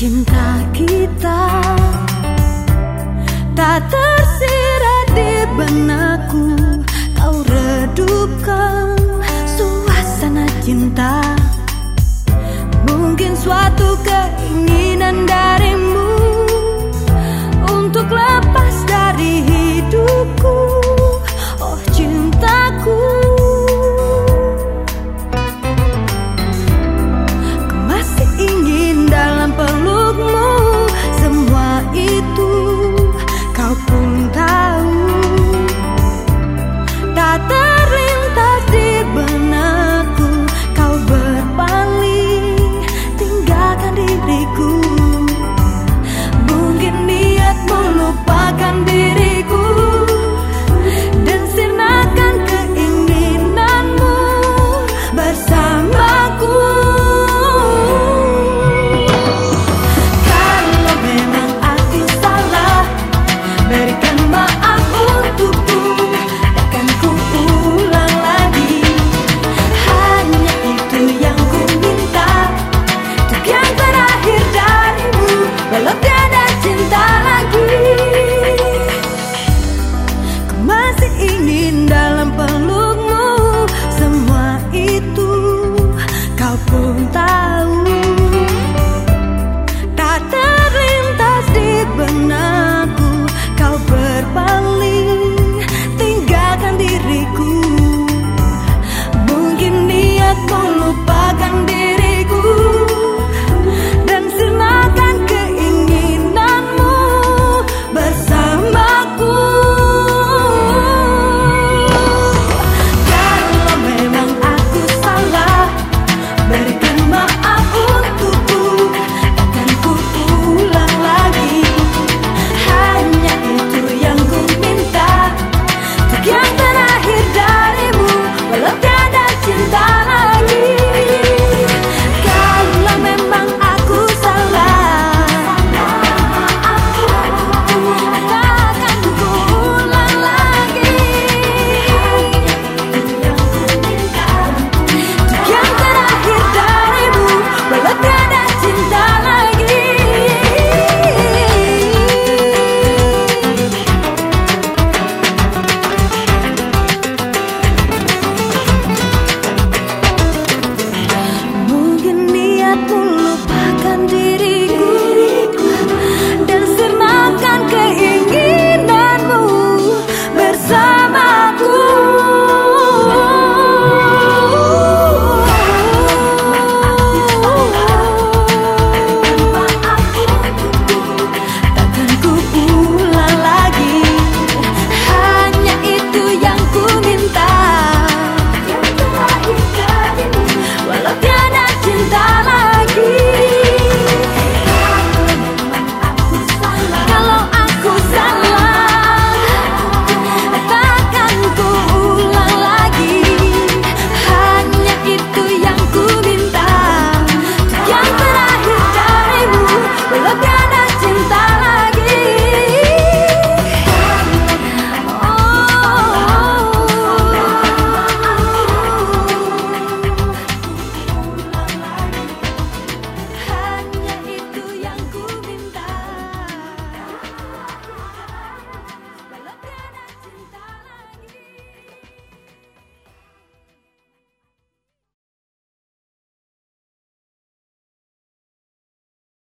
掩盖